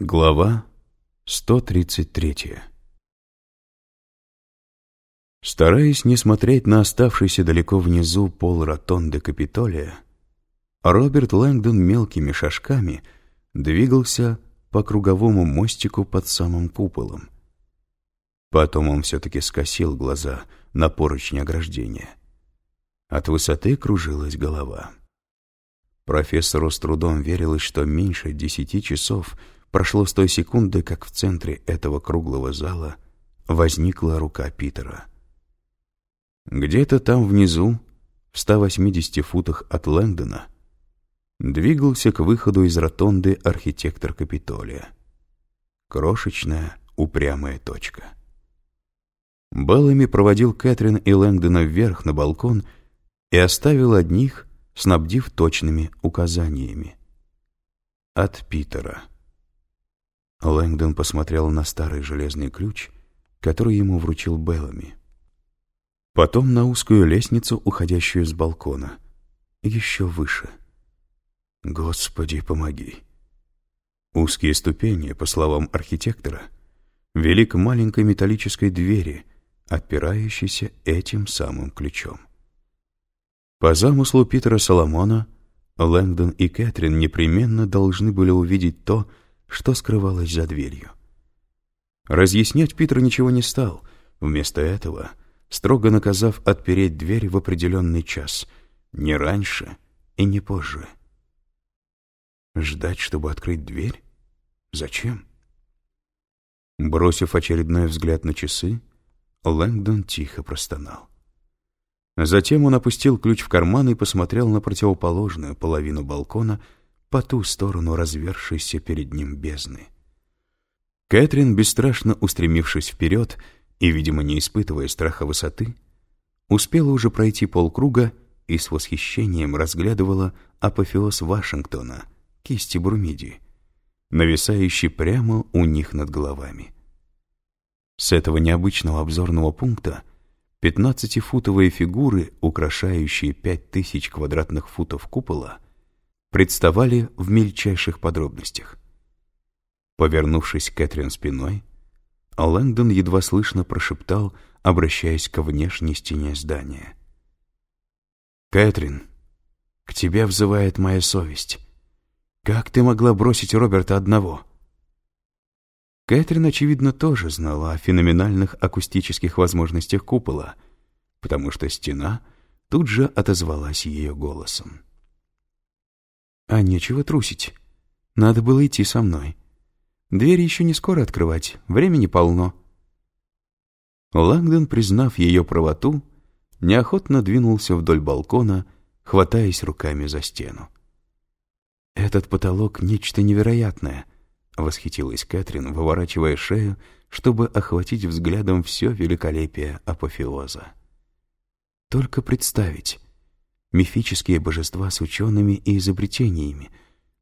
Глава 133 Стараясь не смотреть на оставшийся далеко внизу пол ротонды Капитолия, Роберт Лэнгдон мелкими шажками двигался по круговому мостику под самым куполом. Потом он все-таки скосил глаза на поручни ограждения. От высоты кружилась голова. Профессору с трудом верилось, что меньше десяти часов — Прошло с той секунды, как в центре этого круглого зала возникла рука Питера. Где-то там внизу, в 180 футах от Лэндона, двигался к выходу из ротонды архитектор Капитолия. Крошечная, упрямая точка. Беллами проводил Кэтрин и Лэнгдона вверх на балкон и оставил одних, снабдив точными указаниями. От Питера. Лэнгдон посмотрел на старый железный ключ, который ему вручил Беллами. Потом на узкую лестницу, уходящую с балкона. Еще выше. Господи, помоги. Узкие ступени, по словам архитектора, вели к маленькой металлической двери, отпирающейся этим самым ключом. По замыслу Питера Соломона, Лэнгдон и Кэтрин непременно должны были увидеть то, что скрывалось за дверью. Разъяснять Питер ничего не стал, вместо этого строго наказав отпереть дверь в определенный час, не раньше и не позже. Ждать, чтобы открыть дверь? Зачем? Бросив очередной взгляд на часы, Лэнгдон тихо простонал. Затем он опустил ключ в карман и посмотрел на противоположную половину балкона, по ту сторону развершейся перед ним бездны. Кэтрин, бесстрашно устремившись вперед и, видимо, не испытывая страха высоты, успела уже пройти полкруга и с восхищением разглядывала апофеоз Вашингтона, кисти Брумиди, нависающий прямо у них над головами. С этого необычного обзорного пункта пятнадцатифутовые фигуры, украшающие пять тысяч квадратных футов купола, представали в мельчайших подробностях. Повернувшись Кэтрин спиной, Лэндон едва слышно прошептал, обращаясь к внешней стене здания. «Кэтрин, к тебе взывает моя совесть. Как ты могла бросить Роберта одного?» Кэтрин, очевидно, тоже знала о феноменальных акустических возможностях купола, потому что стена тут же отозвалась ее голосом. А нечего трусить. Надо было идти со мной. Дверь еще не скоро открывать, времени полно. Лангдон, признав ее правоту, неохотно двинулся вдоль балкона, хватаясь руками за стену. «Этот потолок — нечто невероятное», — восхитилась Кэтрин, выворачивая шею, чтобы охватить взглядом все великолепие апофеоза. «Только представить, мифические божества с учеными и изобретениями,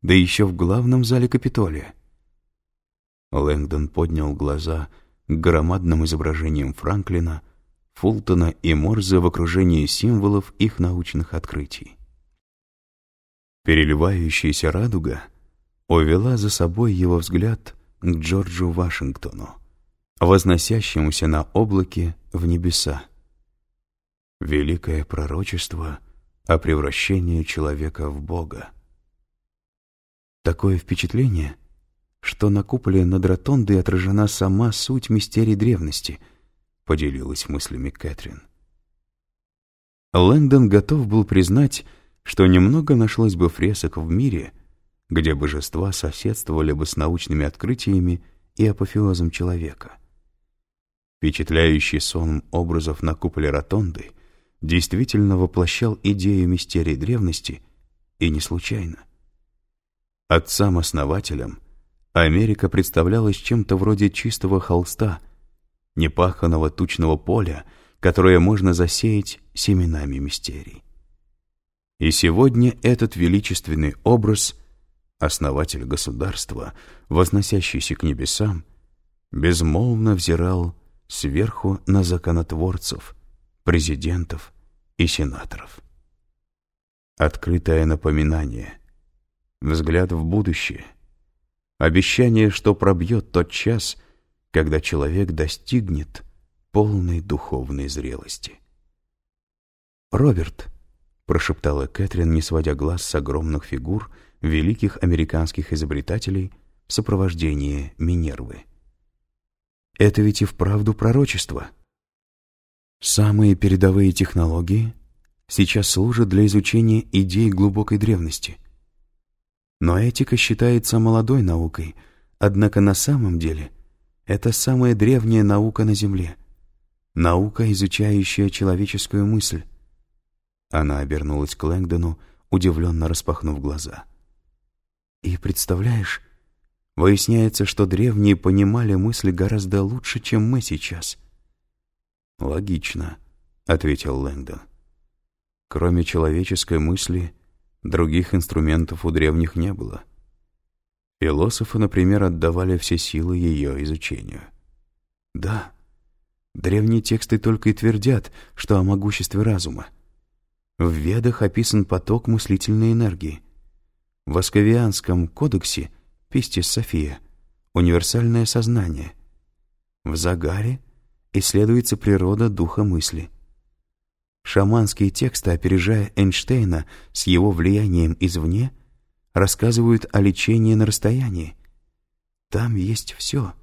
да еще в главном зале Капитолия. Лэнгдон поднял глаза к громадным изображениям Франклина, Фултона и Морзе в окружении символов их научных открытий. Переливающаяся радуга увела за собой его взгляд к Джорджу Вашингтону, возносящемуся на облаке в небеса. Великое пророчество — о превращении человека в Бога. Такое впечатление, что на куполе над ротондой отражена сама суть мистерий древности, поделилась мыслями Кэтрин. Лэндон готов был признать, что немного нашлось бы фресок в мире, где божества соседствовали бы с научными открытиями и апофеозом человека. Впечатляющий сон образов на куполе ротонды — действительно воплощал идею мистерии древности, и не случайно. Отцам-основателям Америка представлялась чем-то вроде чистого холста, непаханного тучного поля, которое можно засеять семенами мистерий. И сегодня этот величественный образ, основатель государства, возносящийся к небесам, безмолвно взирал сверху на законотворцев, президентов, и сенаторов. Открытое напоминание, взгляд в будущее, обещание, что пробьет тот час, когда человек достигнет полной духовной зрелости. «Роберт», — прошептала Кэтрин, не сводя глаз с огромных фигур великих американских изобретателей в сопровождении Минервы. «Это ведь и вправду пророчество. Самые передовые технологии сейчас служат для изучения идей глубокой древности. Но этика считается молодой наукой, однако на самом деле это самая древняя наука на Земле. Наука, изучающая человеческую мысль. Она обернулась к Лэнгдону, удивленно распахнув глаза. И представляешь, выясняется, что древние понимали мысли гораздо лучше, чем мы сейчас. «Логично», — ответил Лэнгдон. «Кроме человеческой мысли, других инструментов у древних не было. Философы, например, отдавали все силы ее изучению». «Да, древние тексты только и твердят, что о могуществе разума. В Ведах описан поток мыслительной энергии. В Асковианском кодексе Пистис София — универсальное сознание. В Загаре исследуется природа духа мысли. Шаманские тексты, опережая Эйнштейна с его влиянием извне, рассказывают о лечении на расстоянии. Там есть все.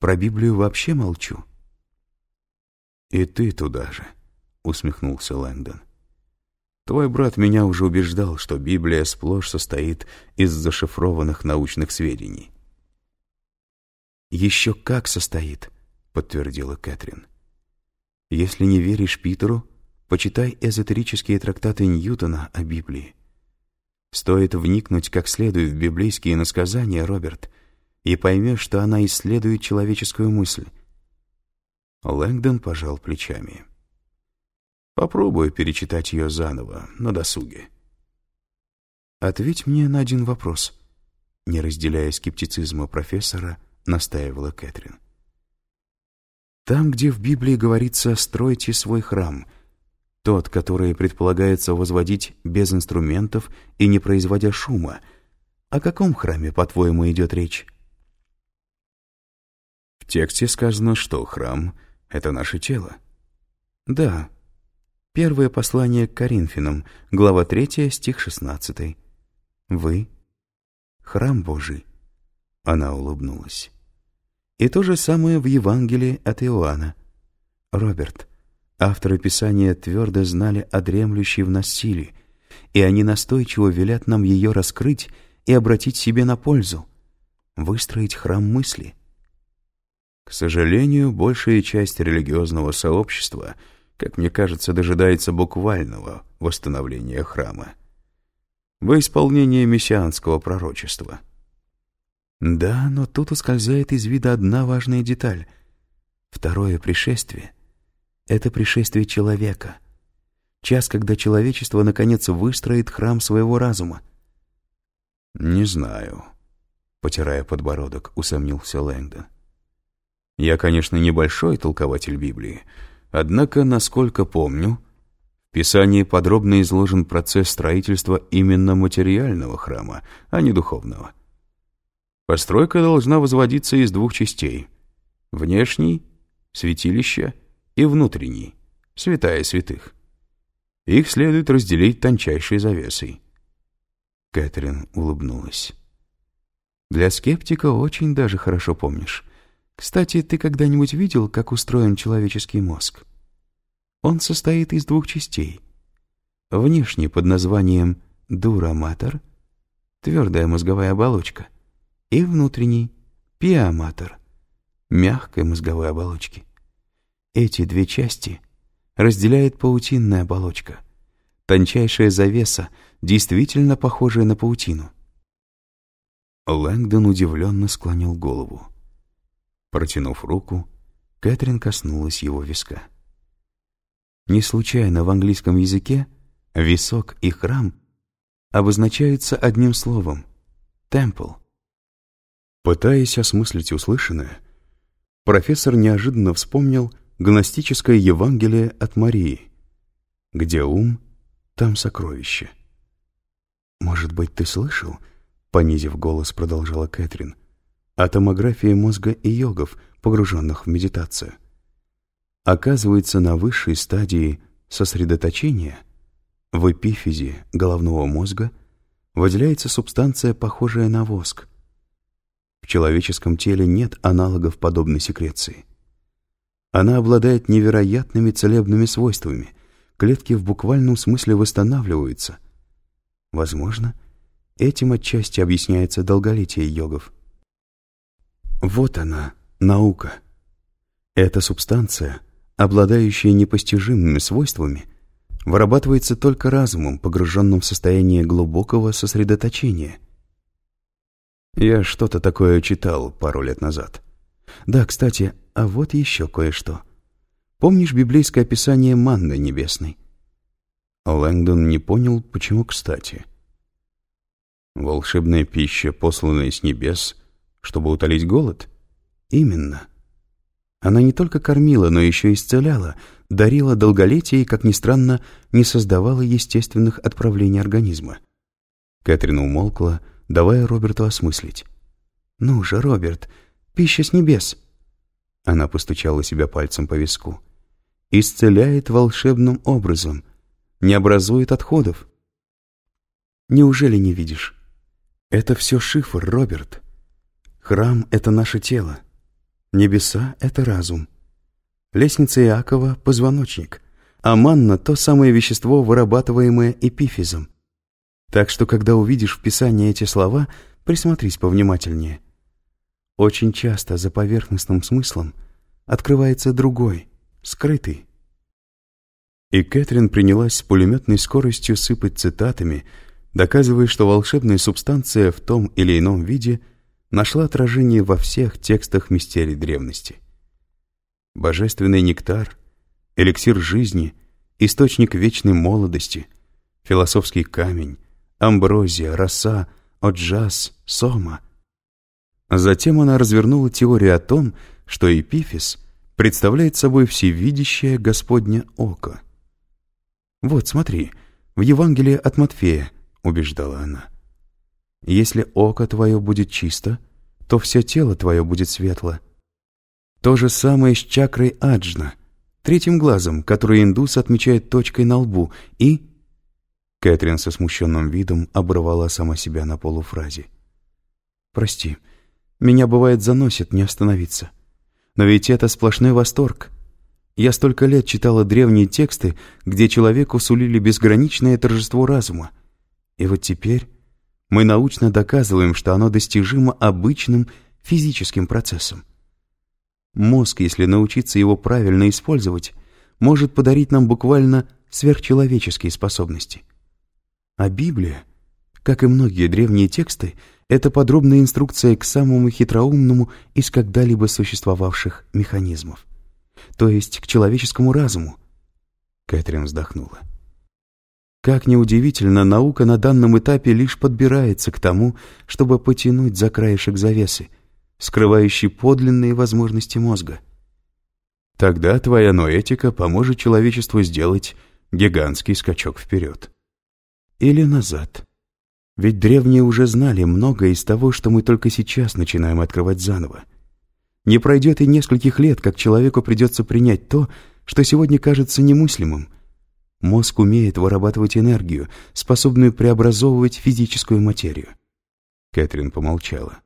Про Библию вообще молчу. «И ты туда же», — усмехнулся Лэнгдон. Твой брат меня уже убеждал, что Библия сплошь состоит из зашифрованных научных сведений. «Еще как состоит», — подтвердила Кэтрин. «Если не веришь Питеру, почитай эзотерические трактаты Ньютона о Библии. Стоит вникнуть как следует в библейские насказания, Роберт, и поймешь, что она исследует человеческую мысль». Лэнгдон пожал плечами. Попробую перечитать ее заново, на досуге. «Ответь мне на один вопрос», — не разделяя скептицизма профессора, настаивала Кэтрин. «Там, где в Библии говорится «стройте свой храм», тот, который предполагается возводить без инструментов и не производя шума, о каком храме, по-твоему, идет речь?» В тексте сказано, что храм — это наше тело. Да, Первое послание к Коринфянам, глава 3, стих 16. Вы — храм Божий. Она улыбнулась. И то же самое в Евангелии от Иоанна. Роберт, авторы Писания твердо знали о дремлющей в нас силе, и они настойчиво велят нам ее раскрыть и обратить себе на пользу, выстроить храм мысли. К сожалению, большая часть религиозного сообщества — как мне кажется, дожидается буквального восстановления храма. Во исполнение мессианского пророчества. Да, но тут ускользает из вида одна важная деталь. Второе пришествие — это пришествие человека. Час, когда человечество наконец выстроит храм своего разума. «Не знаю», — потирая подбородок, усомнился Лэнгдон. «Я, конечно, небольшой толкователь Библии, Однако, насколько помню, в Писании подробно изложен процесс строительства именно материального храма, а не духовного. Постройка должна возводиться из двух частей. Внешний — святилище, и внутренний — святая святых. Их следует разделить тончайшей завесой. Кэтрин улыбнулась. «Для скептика очень даже хорошо помнишь. Кстати, ты когда-нибудь видел, как устроен человеческий мозг? Он состоит из двух частей. Внешний под названием дураматор, твердая мозговая оболочка, и внутренний пиаматор, мягкой мозговой оболочки. Эти две части разделяет паутинная оболочка, тончайшая завеса, действительно похожая на паутину. Лэнгдон удивленно склонил голову. Протянув руку, Кэтрин коснулась его виска. Не случайно в английском языке висок и храм обозначаются одним словом — «темпл». Пытаясь осмыслить услышанное, профессор неожиданно вспомнил гностическое Евангелие от Марии. Где ум, там сокровище. «Может быть, ты слышал?» понизив голос, продолжала Кэтрин, о томографии мозга и йогов, погруженных в медитацию. Оказывается, на высшей стадии сосредоточения в эпифизе головного мозга выделяется субстанция, похожая на воск. В человеческом теле нет аналогов подобной секреции. Она обладает невероятными целебными свойствами. Клетки в буквальном смысле восстанавливаются. Возможно, этим отчасти объясняется долголетие йогов. Вот она, наука. Эта субстанция, обладающая непостижимыми свойствами, вырабатывается только разумом, погруженным в состояние глубокого сосредоточения. Я что-то такое читал пару лет назад. Да, кстати, а вот еще кое-что. Помнишь библейское описание манны небесной? Лэнгдон не понял, почему кстати. Волшебная пища, посланная с небес, чтобы утолить голод? Именно. Она не только кормила, но еще исцеляла, дарила долголетие и, как ни странно, не создавала естественных отправлений организма. Кэтрин умолкла, давая Роберту осмыслить. «Ну же, Роберт, пища с небес!» Она постучала себя пальцем по виску. «Исцеляет волшебным образом, не образует отходов». «Неужели не видишь? Это все шифр, Роберт. Храм — это наше тело. Небеса — это разум. Лестница Иакова — позвоночник, а манна — то самое вещество, вырабатываемое эпифизом. Так что, когда увидишь в Писании эти слова, присмотрись повнимательнее. Очень часто за поверхностным смыслом открывается другой, скрытый. И Кэтрин принялась с пулеметной скоростью сыпать цитатами, доказывая, что волшебная субстанция в том или ином виде нашла отражение во всех текстах мистерий древности. Божественный нектар, эликсир жизни, источник вечной молодости, философский камень, амброзия, роса, оджас, сома — Затем она развернула теорию о том, что эпифиз представляет собой всевидящее Господне око. «Вот, смотри, в Евангелии от Матфея», — убеждала она. «Если око твое будет чисто, то все тело твое будет светло. То же самое с чакрой аджна, третьим глазом, который индус отмечает точкой на лбу, и...» Кэтрин со смущенным видом оборвала сама себя на полуфразе. «Прости, — меня, бывает, заносит не остановиться. Но ведь это сплошной восторг. Я столько лет читала древние тексты, где человеку сулили безграничное торжество разума. И вот теперь мы научно доказываем, что оно достижимо обычным физическим процессом. Мозг, если научиться его правильно использовать, может подарить нам буквально сверхчеловеческие способности. А Библия, как и многие древние тексты, это подробная инструкция к самому хитроумному из когда-либо существовавших механизмов. То есть к человеческому разуму. Кэтрин вздохнула. Как неудивительно, наука на данном этапе лишь подбирается к тому, чтобы потянуть за краешек завесы, скрывающий подлинные возможности мозга. Тогда твоя ноэтика поможет человечеству сделать гигантский скачок вперед. Или назад. Ведь древние уже знали многое из того, что мы только сейчас начинаем открывать заново. Не пройдет и нескольких лет, как человеку придется принять то, что сегодня кажется немыслимым. Мозг умеет вырабатывать энергию, способную преобразовывать физическую материю. Кэтрин помолчала.